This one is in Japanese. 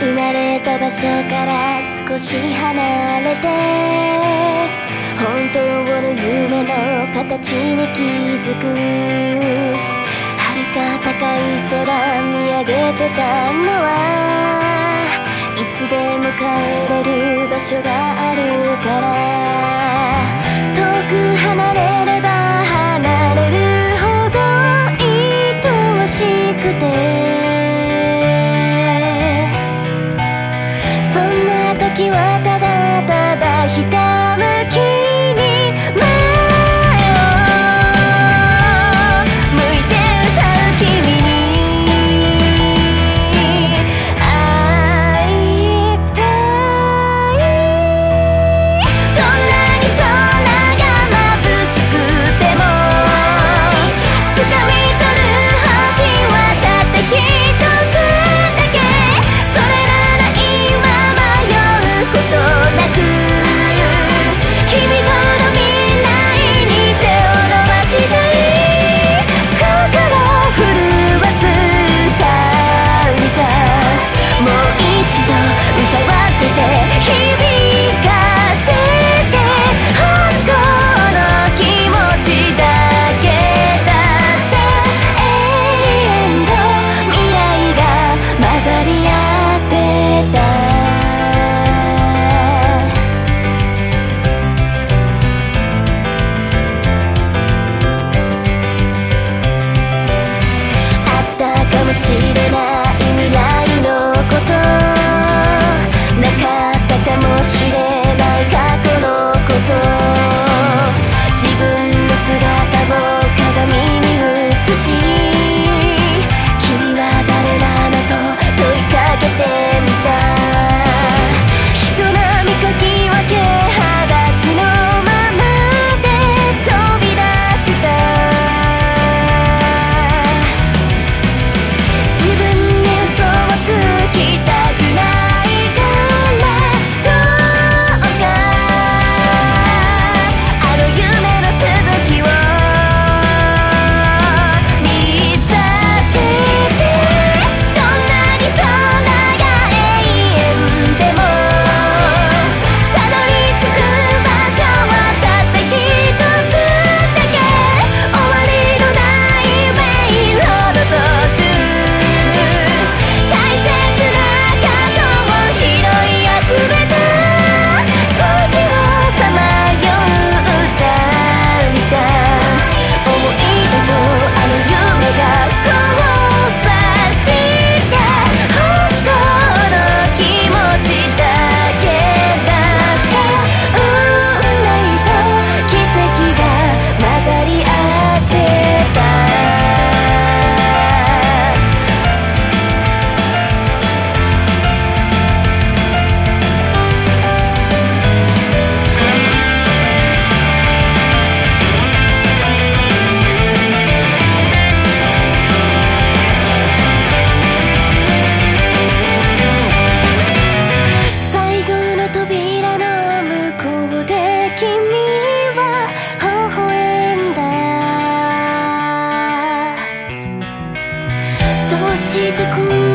生まれた場所から少し離れて本当の夢の形に気づく。遥か高い空見上げてたのはいつでも帰れる場所がある。私 see. して